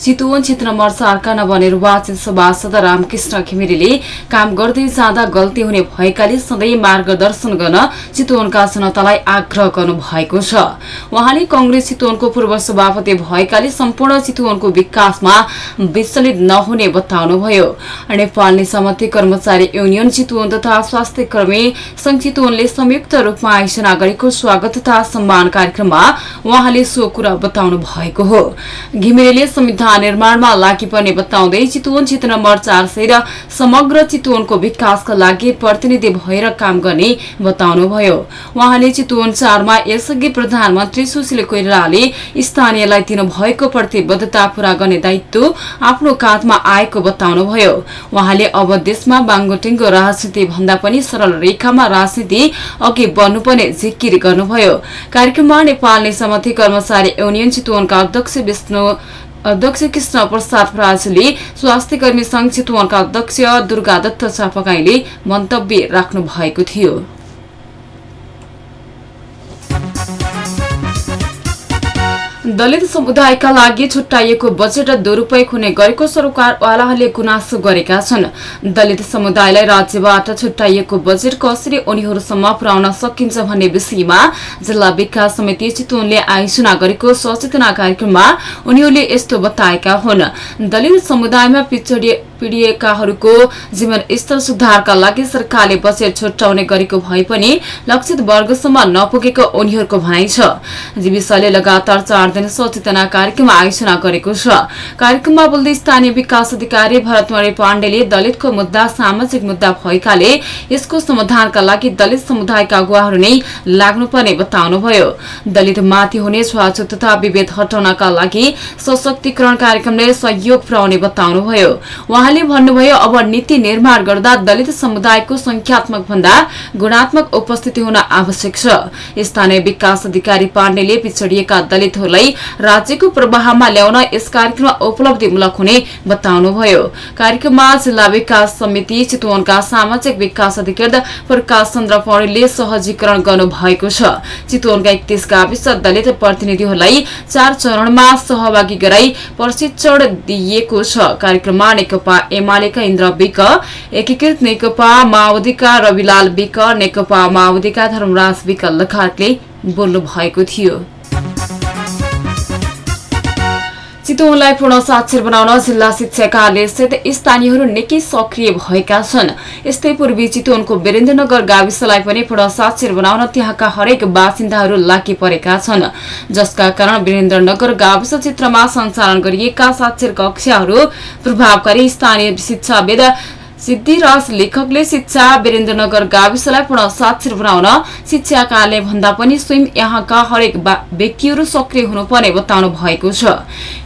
चितवन क्षेत्र नम्बर चारका नवनिर्वाचित सभासद रामकृष्ण घिमिरेले काम गर्दै जाँदा गल्ती हुने भएकाले सधैँ मार्गदर्शन गर्न चितवनका जनतालाई आग्रह गर्नु भएको छ। उहाँले कंग्रेस चितवनको पूर्व सभापति भएकाले सम्पूर्ण चितवनको विकासमा विचलित नहुने बताउनुभयो। नेपाल निजामती कर्मचारी युनियन चितवन तथा स्वास्थ्य कर्मी संघ चितवनले संयुक्त रूपमा आयोजना गरेको स्वागत तथा सम्मान कार्यक्रममा उहाँले सो कुरा बताउनु भएको हो। घिमिरेले संविधान निर्माणमा लागि पर्ने बताउँदै चितवन क्षेत्र नम्बर चार सय र समग्र चितवनको विकासका लागि प्रतिनिधि भएर काम गर्ने बताउनुभयो। उहाँले चितवन चारमा यसअघि प्रधानमन्त्री सुशील कोइरालाले स्थानीयलाई दिनुभएको प्रतिबद्धता पूरा गर्ने दायित्व आफ्नो काँधमा आएको बताउनुभयो। उहाँले अब देशमा बाङ्गोटिङको राजनीति भन्दा पनि सरल रेखामा राजनीति अघि बढ्नुपर्ने जिकिर गर्नुभयो। कार्यक्रममा नेपाल निजामती कर्मचारी युनियन चितवनका अध्यक्ष विष्णु अध्यक्ष कृष्ण प्रसाद राजले स्वास्थ्य कर्मी संघ चितवनका अध्यक्ष दुर्गा दत्त मन्तव्य राख्नु भएको थियो। दलित समुदायका लागि छुट्याइएको बजेट दुरूपयोग हुने गरेको सरकारवालाहरूले गुनासो गरेका छन्। दलित समुदायलाई राज्यबाट छुट्याइएको बजेट कसरी उनीहरूसम्म पुर्याउन सकिन्छ भन्ने विषयमा जिल्ला विकास समिति चितवनले आयोजना गरेको सचेतना कार्यक्रममा उनीहरूले यस्तो बताएका हुन्। दलित समुदायमा पिछडिए पीड़िएकाहरूको जीवन स्तर सुधारका लागि सरकारले बजेट छुट्याउने गरेको भए पनि लक्षित वर्गसम्म नपुगेको उनीहरूको भनाइ छ। जीविसले लगातार चार दिन सचेतना कार्यक्रम आयोजना गरेको छ। कार्यक्रममा बोल्दै स्थानीय विकास अधिकारी भरतमणि पाण्डेले दलितको मुद्दा सामाजिक मुद्दा भएकाले यसको समाधानका लागि दलित समुदायका अगुवाहरू नै लाग्नुपर्ने बताउनुभयो। दलित माथि हुने छुवाछुत तथा विभेद हटाउनका लागि सशक्तिकरण कार्यक्रमले सहयोग पुर्याउने बताउनुभयो। उहाँले भन्नुभयो अब नीति निर्माण गर्दा दलित समुदायको संख्यात्मक भन्दा गुणात्मक उपस्थिति हुन आवश्यक छ। स्थानीय विकास अधिकारी पाण्डेले पिछडिएका दलितहरूलाई राज्यको प्रवाहमा ल्याउन यस कार्यक्रममा उपलब्धिमूलक हुने बताउनुभयो। कार्यक्रममा जिल्ला विकास समिति चितवनका सामाजिक विकास अधिकृत प्रकाश चन्द्र पौडेलले सहजीकरण गर्नु भएको छ। चितवनका एकतीस गाविस दलित प्रतिनिधिहरूलाई चार चरणमा सहभागी गराई प्रशिक्षण दिइएको छ। कार्यक्रममा नेकपा एमालेका इन्द्र विक एकीकृत नेकपा माओवादीका रविलाल विक नेकपा माओवादीका धर्मराज विक लगायतले बोल्नु भएको थियो। चितवनलाई पूर्ण साक्षर बनाउन जिल्ला शिक्षा कार्यालयसहित स्थानीयहरू निकै सक्रिय भएका छन्। यस्तै पूर्वी चितवनको वीरेन्द्रनगर गाविसलाई पनि पूर्ण साक्षर बनाउन त्यहाँका हरेक बासिन्दाहरू लागि परेका छन्। जसका कारण वीरेन्द्रनगर गाविस क्षेत्रमा सञ्चालन गरिएका साक्षर कक्षाहरू प्रभावकारी स्थानीय शिक्षाविद सिद्धिराज लेखकले शिक्षा वीरेन्द्रनगर गाविसलाई पूर्ण साक्षर बनाउन शिक्षा कार्यालय भन्दा पनि स्वयं यहाँका हरेक व्यक्तिहरू सक्रिय हुनुपर्ने बताउनु भएको छ।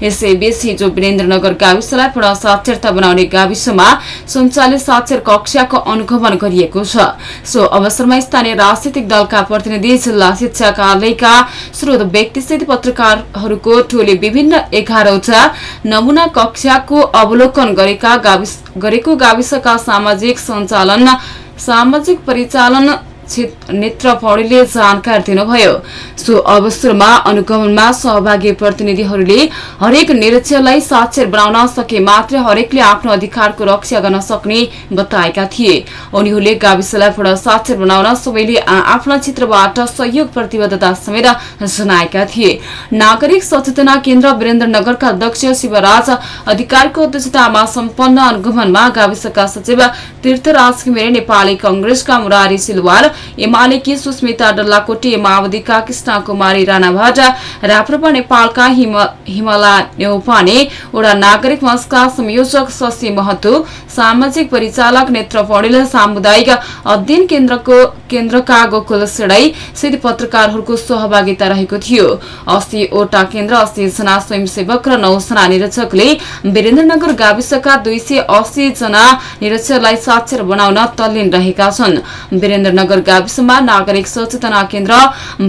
यसैबीच हिजो वीरेन्द्रनगर गाविसलाई पूर्ण साक्षरता बनाउने गाविसमा सञ्चालित साक्षर कक्षाको अनुगमन गरिएको छ। सो अवसरमा स्थानीय राजनैतिक दलका प्रतिनिधि जिल्ला शिक्षा कार्यालयका स्रोत व्यक्तिसहित पत्रकारहरूको टोली विभिन्न एघारवटा नमूना कक्षाको अवलोकन गरेका गाविस गरेको गाविसका सामाजिक सञ्चालन सामाजिक परिचालन नेत्र पौडेलले जानकारी दिनुभयो। सो अवसरमा अनुगमनमा सहभागी प्रतिनिधिहरूले हरेक निरीक्षलाई साक्षर बनाउन सके मात्र हरेकले आफ्नो अधिकारको रक्षा गर्न सक्ने बताएका थिए। उनीहरूले गाविसलाई पूर्ण साक्षर बनाउन सबैले आफ्ना क्षेत्रबाट सहयोग प्रतिबद्धता समेत जनाएका थिए। नागरिक सचेतना केन्द्र वीरेन्द्रनगरका अध्यक्ष शिवराज अधिकारीको अध्यक्षतामा सम्पन्न अनुगमनमा गाविसका सचिव तीर्थराज घिमिरे नेपाली कंग्रेसका मुरारी सिलवाल एमालेकी सुस्मिता डल्लाकोटी माओवादीका कृष्ण कुमारी राणाभाट राप्रपा नेपालका हिमला नेउपाने वडा नागरिक मञ्चका संयोजक शशी महतो सामाजिक परिचालक नेत्र पौडेल सामुदायिक अध्ययन केन्द्रको केन्द्रका गोकुल सेडाई सहित पत्रकारहरूको सहभागिता रहेको थियो। अस्सीवटा केन्द्र अस्सी जना स्वयंसेवक र नौजना निरीक्षकले वीरेन्द्रनगर गाविसका दुई सय अस्सी जना निरीक्षकलाई साक्षर बनाउन तल्लीन रहेका छन्। वीरेन्द्रनगर गाविसमा नागरिक सचेतना केन्द्र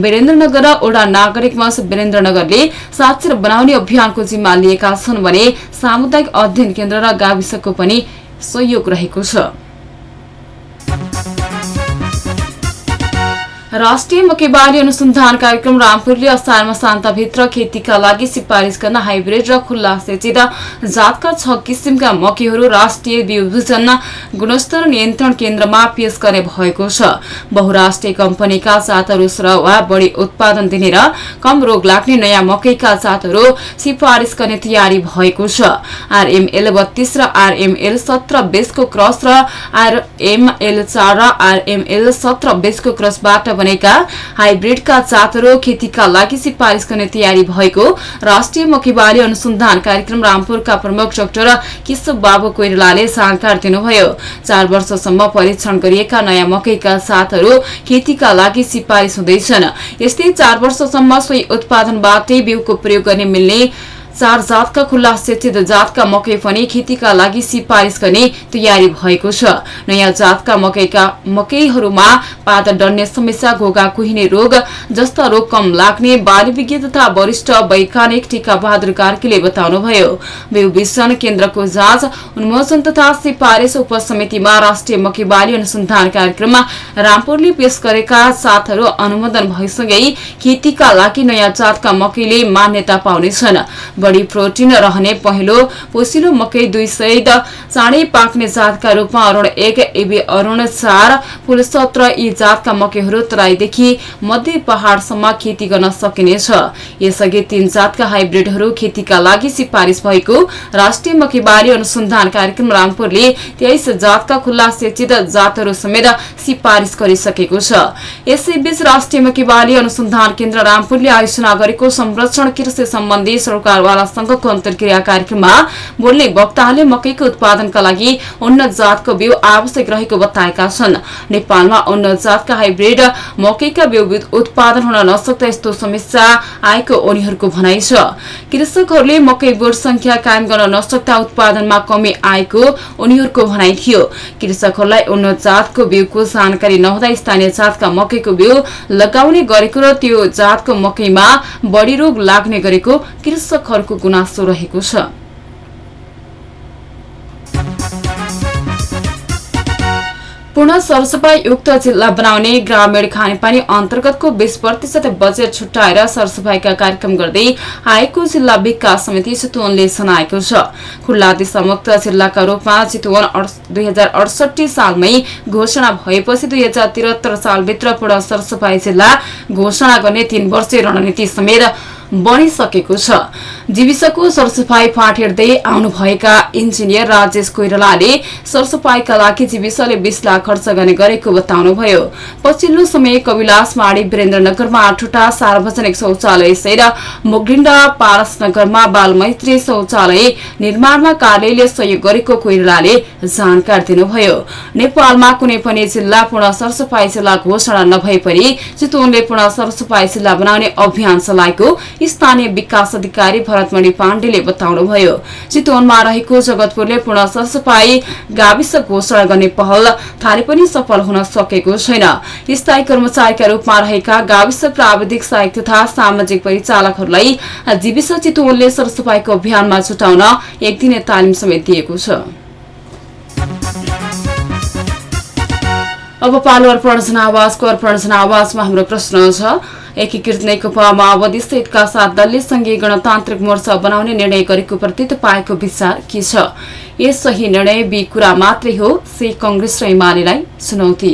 वीरेन्द्रनगर र ओडा नागरिक मञ्च वीरेन्द्रनगरले साक्षर बनाउने अभियानको जिम्मा लिएका छन् भने सामुदायिक अध्ययन केन्द्र र गाविसको पनि सहयोग रहेको छ। राष्ट्रिय मकैबारी अनुसन्धान कार्यक्रम रामपुरले असारमा शान्ताभित्र खेतीका लागि सिफारिस गर्न हाइब्रिड र खुल्ला सेचित जातका छ किसिमका मकैहरू राष्ट्रिय विभूजन गुणस्तर नियन्त्रण केन्द्रमा पेश गर्ने भएको छ। बहुराष्ट्रिय कम्पनीका जातहरू वा बढी उत्पादन दिने र कम रोग लाग्ने नयाँ मकैका जातहरू सिफारिस गर्ने तयारी भएको छ। आरएमएल बत्तीस र आरएमएल सत्र बेसको क्रस र आरएमएल चार र आरएमएल सत्र बेसको क्रसबाट बनेका हाइब्रिडका जातहरू खेतीका लागि सिफारिस गर्ने तयारी भएको राष्ट्रिय मकैबारी अनुसन्धान कार्यक्रम रामपुरका प्रमुख डाक्टर केशव बाबु कोइरालाले जानकारी दिनुभयो। चार वर्षसम्म परीक्षण गरिएका नयाँ मकैका जातहरू खेतीका लागि सिफारिस हुँदैछन्। यस्तै चार वर्षसम्म सोही उत्पादनबाटै बिउको प्रयोग गर्ने मिल्ने चार जातका खुल्ला शिक्षित जातका मकै पनि खेतीका लागि सिफारिस गर्ने तयारी भएको छ। नयाँ जातका मकैका मकैहरूमा पात डर्ने समस्या घोगा कुहिने रोग जस्ता रोग कम लाग्ने बाली विज्ञ तथा वरिष्ठ वैज्ञानिक टीका बहादुर कार्कीले बताउनुभयो। बिउ विषण केन्द्रको जाँच उन्मोचन तथा सिफारिस उपसमितिमा राष्ट्रिय मकैबारी अनुसन्धान कार्यक्रममा रामपुरले पेश गरेका जातहरू अनुमोदन भएसँगै खेतीका लागि नयाँ जातका मकैले मान्यता पाउनेछन्। बढी प्रोटिन रहने पहिलो पोसिलो मकै दुई सय चाँडै पाक्ने जातका रूपमा अरूण एक एबी अरूण चार फुल सत्र यी जातका मकैहरू तराईदेखि मध्य पहाड़सम्म खेती गर्न सकिनेछ। यसअघि तीन जातका हाइब्रिडहरू खेतीका लागि सिफारिस भएको राष्ट्रिय मकैबारी अनुसन्धान कार्यक्रम रामपुरले तेइस जातका खुल्ला शिक्षित जातहरू समेत सिफारिस गरिसकेको छ। यसैबीच राष्ट्रिय मकैबारी अनुसन्धान केन्द्र रामपुरले आयोजना गरेको संरक्षण कृषि सम्बन्धी सरकार संघको अन्तर्क्रिया कार्यक्रममा बोल्ने वक्ताहरूले मकैको उत्पादनका लागि उन्नत जातको बिउ आवश्यक रहेको बताएका छन्। नेपालमा उन्नत जातका हाइब्रिड मकैका बिउ उत्पादन हुन नसक्दा यस्तो समस्या आएको उनीहरूको भनाइ छ। कृषकहरूले मकै बोर्ड संख्या कायम गर्न नसक्दा उत्पादनमा कमी आएको उनीहरूको भनाइ थियो। कृषकहरूलाई उन्नत जातको बिउको जानकारी नहुँदा स्थानीय जातका मकैको बिउ लगाउने गरेको र त्यो जातको मकैमा बढी रोग लाग्ने गरेको कृषकहरू अर्को गुनासो रहेको छ। पूर्ण सरसफाई युक्त जिल्ला बनाउने ग्रामीण खानेपानी अन्तर्गतको बीस प्रतिशत बजेट छुट्याएर सरसफाईका कार्यक्रम गर्दै आएको जिल्ला विकास समिति चितवनले जनाएको छ। खुल्ला दिशामुक्त जिल्लाका रूपमा चितवन दुई हजार सालमै घोषणा भएपछि दुई हजार त्रिहत्तर सालभित्र पूर्ण सरसफाई जिल्ला घोषणा गर्ने तीन वर्षीय रणनीति समेत बनिसकेको छ। जीविसको सरसफाई फाँट हेर्दै आउनुभएका इन्जिनियर राजेश कोइरालाले सरसफाईका लागि जीविसले बीस लाख खर्च गर्ने गरेको बताउनुभयो। पछिल्लो समय कविलास माडी वीरेन्द्रनगरमा आठवटा सार्वजनिक शौचालय सहित मुगलिन्डा पारसनगरमा बाल मैत्री शौचालय निर्माणमा कार्यालयले सहयोग गरेको कोइरालाले जानकारी दिनुभयो। नेपालमा कुनै पनि जिल्ला पूर्ण सरसफाई जिल्ला घोषणा नभए पनि चितवनले पूर्ण सरसफाई जिल्ला बनाउने अभियान चलाएको स्थानीय विकास अधिकारी भरतमणि पाण्डेले बताउनुभयो। चितवनमा रहेको जगतपुरले पूर्ण सरसफाई गाविस घोषणा गर्ने पहल थाले पनि सफल हुन सकेको छैन। स्थायी कर्मचारीका रूपमा रहेका गाविस प्राविधिक सहायक तथा सामाजिक परिचालकहरूलाई जीविस चितवनले सरसफाईको अभियानमा जुटाउन एक दिने तालिम समेत दिएको छ। अब पालु अर्पण जनावासको अर्पण जनावासमा हाम्रो प्रश्न छ एकीकृत नेकपा माओवादी सहितका सात दलले संघीय गणतान्त्रिक मोर्चा बनाउने निर्णय गरेको प्रति तपाईँको विचार के छ? यस सही निर्णय बी कुरा मात्रै हो से कंग्रेस र एमालेलाई चुनौती।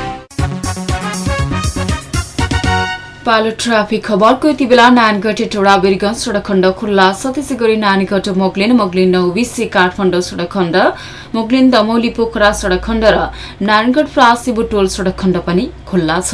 पालो ट्राफिक खबरको यति बेला नानगढ टोडा बिरगंज सडक खण्ड खुल्ला। छ त्यसै गरी नानीगढ मोगलिन मोगलिन नौबिसी काठमाडौँ सडक खण्ड मोगलिन दमौली पोखरा सडक खण्ड र नारायणगढ प्रासी बुटोल सडक खण्ड पनि खुल्ला छ।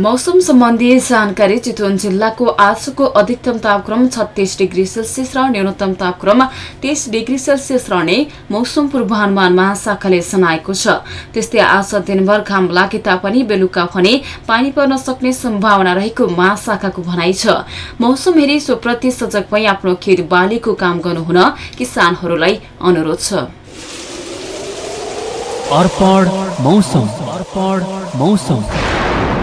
मौसम सम्बन्धी जानकारी चितवन जिल्लाको आजको अधिकतम तापक्रम छत्तीस डिग्री सेल्सियस र न्यूनतम तापक्रम तेइस डिग्री सेल्सियस रहने मौसम पूर्वानुमान महाशाखाले जनाएको छ। त्यस्तै आज दिनभर घाम लागे तापनि बेलुका भने पानी पर्न सक्ने सम्भावना रहेको महाशाखाको भनाइ छ। मौसम हेरी सोप्रति सजग भई आफ्नो खेत बालीको काम गर्नुहुन किसानहरूलाई अनुरोध छ। मौसम।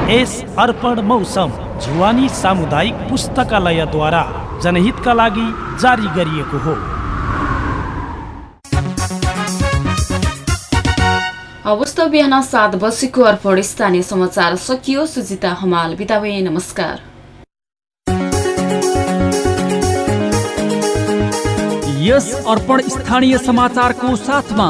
यस अर्पण मौसम जुवानी सामुदायिक पुस्तकालयद्वारा जनहितका लागि जारी गरिएको हो। अवस्था बिहान सात बजेको अर्पण स्थानीय समाचार सकियो सुजिता हमाल भए नमस्कार। यस अर्पण स्थानीय समाचारको साथमा